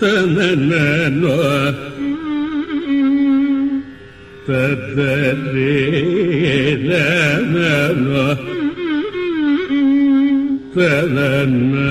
ತನನೋ ತದರೇನೋ ತನನೋ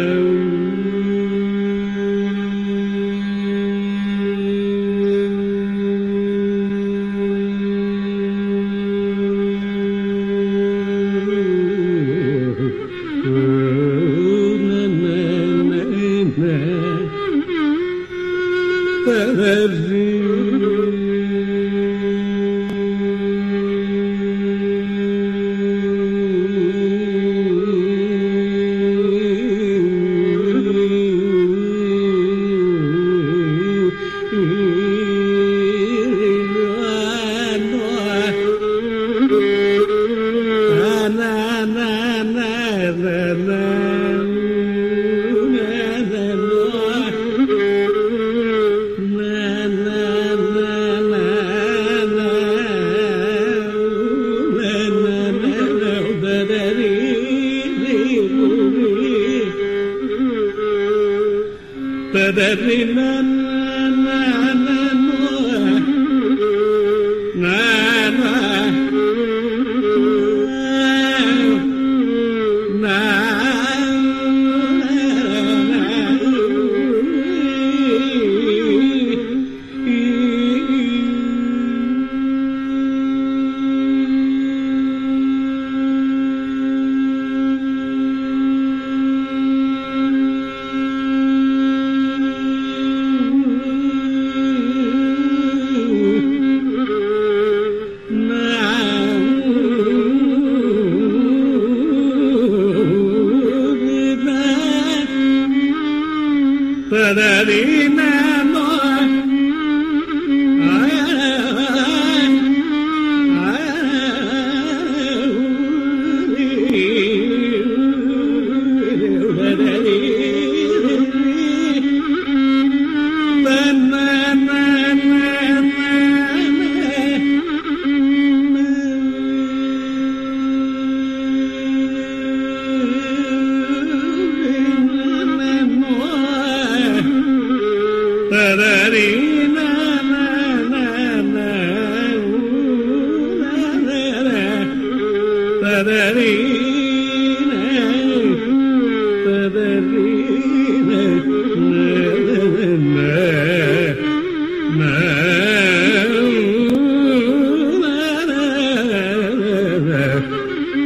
na na na na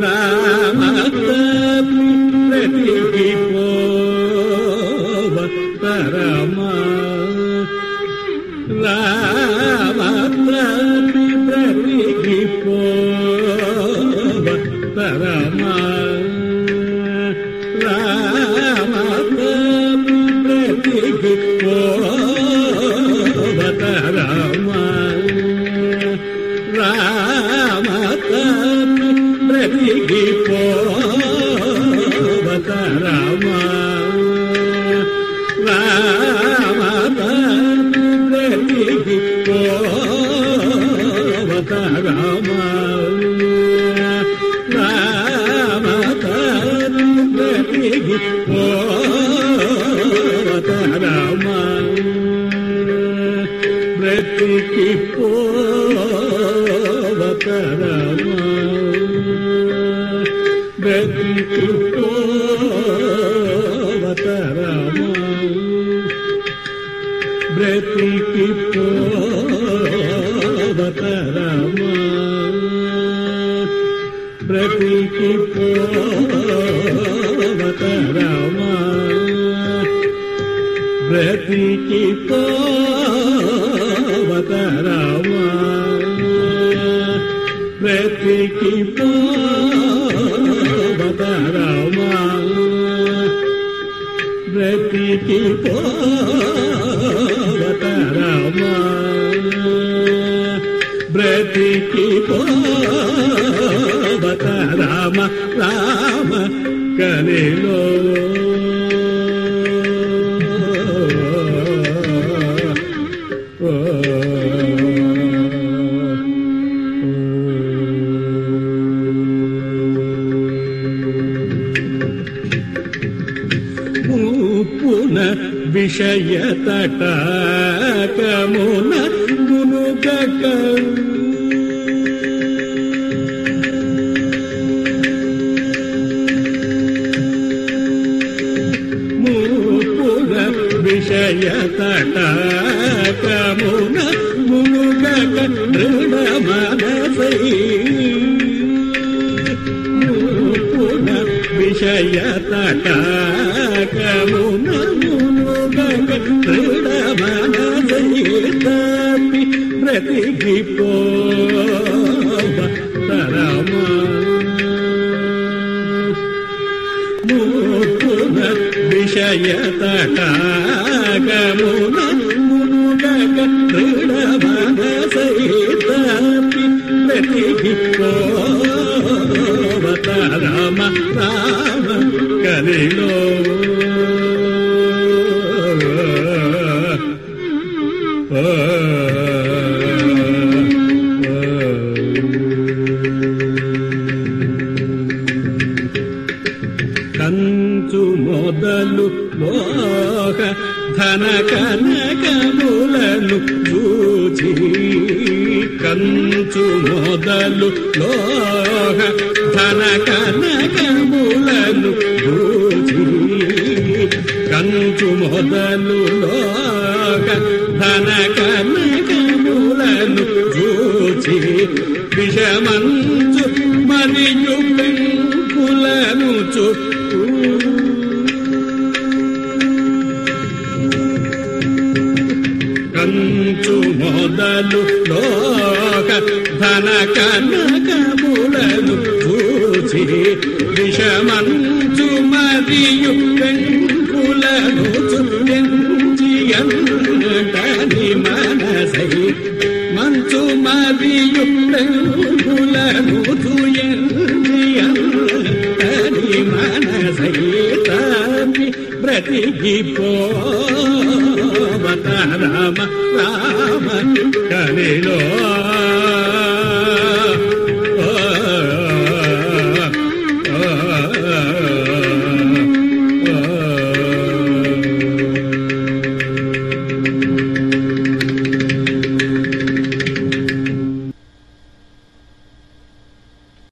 Selamat berpikir బ్రతుకుతోవతరమా బ్రతుకుతోవతరమా బ్రతుకుతోవతరమా బ్రతుకుతోవతరమా బ్రతికితో పెట్టి పోవతరమా. బ్రతికి పోవతరమా. బ్రతికి పోవతరమ. రామ కలిలో విషయ తటకమున గునుకక మూపున విషయ తటకమున గునుకక దృఢ మనసై పున విషయ తటకమున క్రీడమనదయేతాపి ప్రతిభిపోవరమా మూతున విషయ తటాకమున మునుగక క్రీడమనదయేతాపి ప్రతిభిపోవరమ రామ కలిలో కంచు మొదలు లోక ధన కనకములను చూచి కంచు మొదలు లోక ధన కనకములను చూచి కంచు మొదలు లోక ధన కనకములను చూచి విషమంచు మరియు పెంకులను చుట్టూ కంచు మొదలు లోక ధన కనకములను చూచి విషమంచు మరియు పెంకులను చుట్టూ ಎಂದಿ ಮನಸೈ ಮಂಚು ಮರಿಯುಳೂತು ಎಂದಿ ಮನಸೈ ತಾಮಿ ಪ್ರತಿಗಿ ಪೋಮ ರಾಮ ರಾಮ ಕಲಿಲೋ